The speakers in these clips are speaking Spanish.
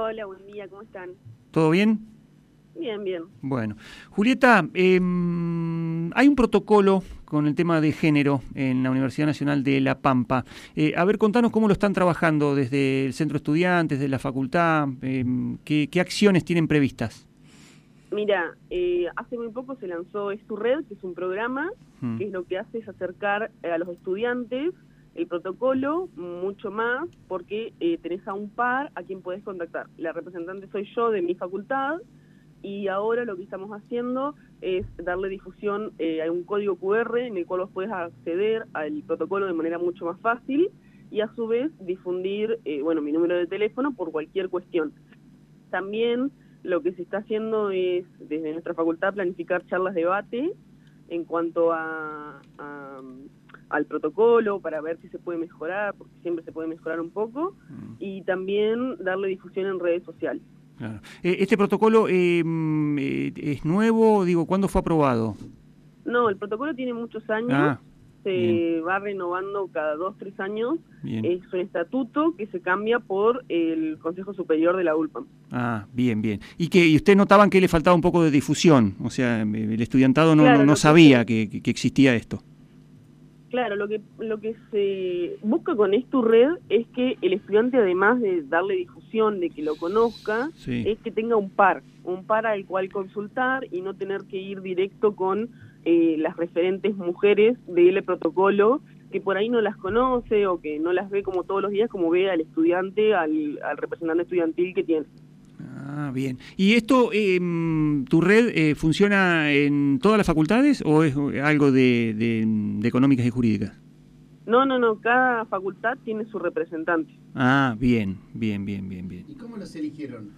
Hola, buen día, ¿cómo están? ¿Todo bien? Bien, bien. Bueno, Julieta, em, hay un protocolo con el tema de género en la Universidad Nacional de La Pampa. Eh, a ver, contanos cómo lo están trabajando desde el centro de estudiantes, desde la facultad, em, qué, acciones tienen previstas. Mira, eh, hace muy poco se lanzó Red, que es un programa mm. que es lo que hace es acercar a los estudiantes el protocolo, mucho más, porque eh, tenés a un par a quien podés contactar. La representante soy yo de mi facultad y ahora lo que estamos haciendo es darle difusión eh, a un código QR en el cual vos puedes acceder al protocolo de manera mucho más fácil y a su vez difundir eh, bueno mi número de teléfono por cualquier cuestión. También lo que se está haciendo es desde nuestra facultad planificar charlas de debate en cuanto a, al protocolo para ver si se puede mejorar, porque siempre se puede mejorar un poco, mm. y también darle difusión en redes sociales. Eh, ¿Este protocolo em, eh, es nuevo? Digo, ¿cuándo fue aprobado? No, el protocolo tiene muchos años. Ah, se va renovando cada dos, tres años. Es un estatuto que se cambia por el Consejo Superior de la ULPAM. Ah, bien, bien. ¿Y que y ustedes notaban que le faltaba un poco de difusión? O sea, el estudiantado no, no, sabía que, que, existía esto. Claro, lo que, lo que se busca con esta red es que el estudiante, además de darle difusión, de que lo conozca, es que tenga un par, un par al cual consultar y no tener que ir directo con eh, las referentes mujeres del protocolo, que por ahí no las conoce o que no las ve como todos los días, como ve al estudiante, al, al representante estudiantil que tiene. Ah, bien. ¿Y esto, eh, tu red, eh, funciona en todas las facultades o es algo de, económicas y jurídicas? No, no, no. Cada facultad tiene su representante. Ah, bien, bien, bien, bien, bien. ¿Y cómo los eligieron?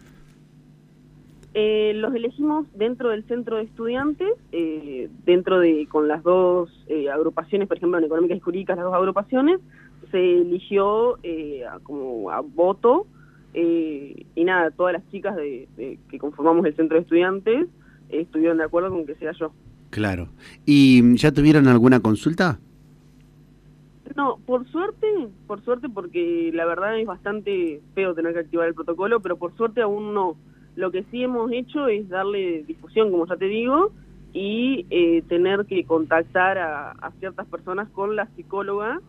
Eh, los elegimos dentro del centro de estudiantes, eh, dentro de, con las dos agrupaciones, por ejemplo, en económicas y jurídicas, las dos agrupaciones, se eligió como a voto eh, y nada, todas las chicas de, que conformamos el centro de estudiantes eh, estuvieron de acuerdo con que sea yo. Claro. ¿Y ya tuvieron alguna consulta? No, por suerte, por suerte porque la verdad es bastante feo tener que activar el protocolo, pero por suerte aún no. Lo que sí hemos hecho es darle difusión, como ya te digo, y eh, tener que contactar a, a, ciertas personas con la psicóloga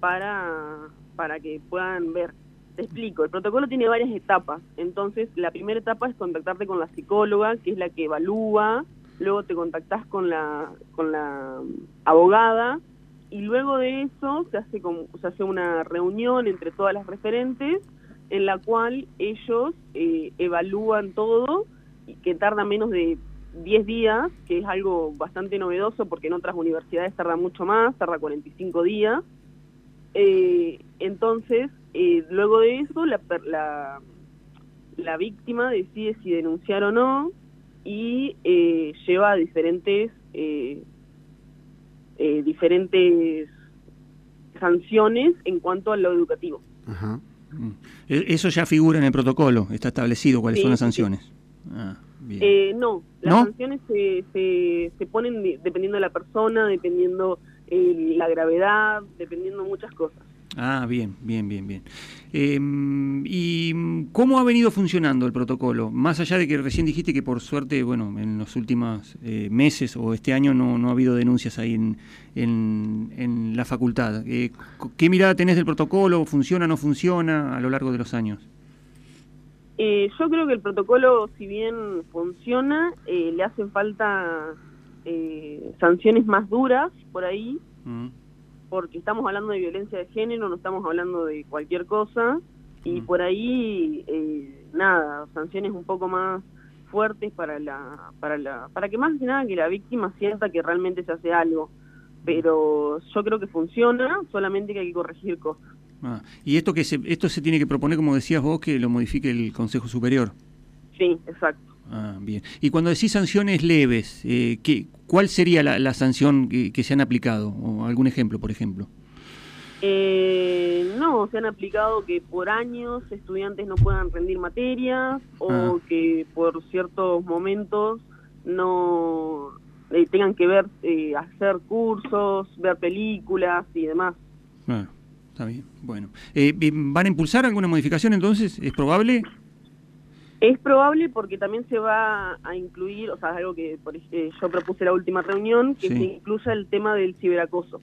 para, para que puedan ver te explico, el protocolo tiene varias etapas. Entonces, la primera etapa es contactarte con la psicóloga, que es la que evalúa, luego te contactás con la, con la abogada, y luego de eso se hace, se hace una reunión entre todas las referentes, en la cual ellos eh, evalúan todo, y que tarda menos de 10 días, que es algo bastante novedoso porque en otras universidades tarda mucho más, tarda 45 días. Eh, entonces, eh, luego de eso, la, la, la, víctima decide si denunciar o no y eh, lleva diferentes, eh, eh, diferentes sanciones en cuanto a lo educativo. Ajá. Mm. E, eso ya figura en el protocolo, está establecido cuáles son las sanciones. Ah, no, las sanciones se, se, se, ponen dependiendo de la persona, dependiendo la gravedad, dependiendo muchas cosas. Ah, bien, bien, bien, bien. Em, ¿Y cómo ha venido funcionando el protocolo? Más allá de que recién dijiste que por suerte, bueno, en los últimos eh, meses o este año no, ha habido denuncias ahí en, en, la facultad. Eh, ¿Qué mirada tenés del protocolo? ¿Funciona o no funciona a lo largo de los años? Eh, yo creo que el protocolo, si bien funciona, le hacen falta sanciones más duras por ahí. Mm porque estamos hablando de violencia de género, no estamos hablando de cualquier cosa, y mm. por ahí, eh, nada, sanciones un poco más fuertes para la, para la, para que más que nada que la víctima sienta que realmente se hace algo. Pero yo creo que funciona, solamente que hay que corregir cosas. Ah, y esto que se, esto se tiene que proponer, como decías vos, que lo modifique el Consejo Superior. Sí, exacto. Ah, bien. Y cuando decís sanciones leves, eh, ¿qué, ¿cuál sería la, sanción que, se han aplicado? ¿O algún ejemplo, por ejemplo? Eh, no, se han aplicado que por años estudiantes no puedan rendir materias o ah. que por ciertos momentos no eh, tengan que ver, eh, hacer cursos, ver películas y demás. está bien. Bueno, ¿van a impulsar alguna modificación entonces? ¿Es probable? Es probable porque también se va a incluir, o sea, algo que por, eh, yo propuse la última reunión, que Sí. se incluya el tema del ciberacoso.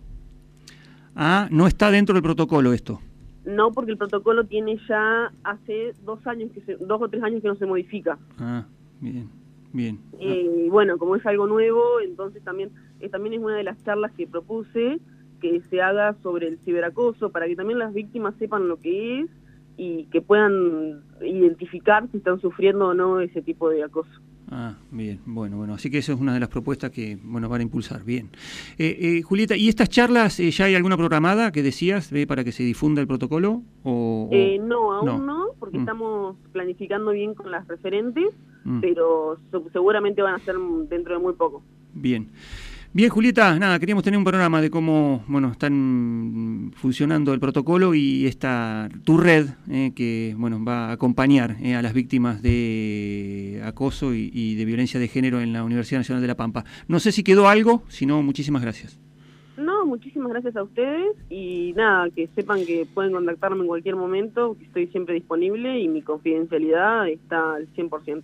Ah, no está dentro del protocolo esto. No porque el protocolo tiene ya hace dos años, que se- dos o tres años que no se modifica. Ah, bien, bien. Ah, Eh, y bueno, como es algo nuevo, entonces también, eh, también es una de las charlas que propuse que se haga sobre el ciberacoso para que también las víctimas sepan lo que es y que puedan identificar si están sufriendo o no ese tipo de acoso. Ah, bien, bueno, bueno, así que eso es una de las propuestas que, bueno, van a impulsar, bien. Eh, eh, Julieta, ¿y estas charlas eh, ya hay alguna programada que decías para que se difunda el protocolo? O, o- Eh, no, aún no. no, porque Mm. estamos planificando bien con las referentes, Mm, pero so- seguramente van a ser dentro de muy poco. Bien. Bien, Julieta, nada, queríamos tener un panorama de cómo, bueno, están funcionando el protocolo y esta tu red eh, que, bueno, va a acompañar eh, a las víctimas de acoso y, de violencia de género en la Universidad Nacional de La Pampa. No sé si quedó algo, si no, muchísimas gracias. No, muchísimas gracias a ustedes y nada, que sepan que pueden contactarme en cualquier momento, que estoy siempre disponible y mi confidencialidad está al 100%.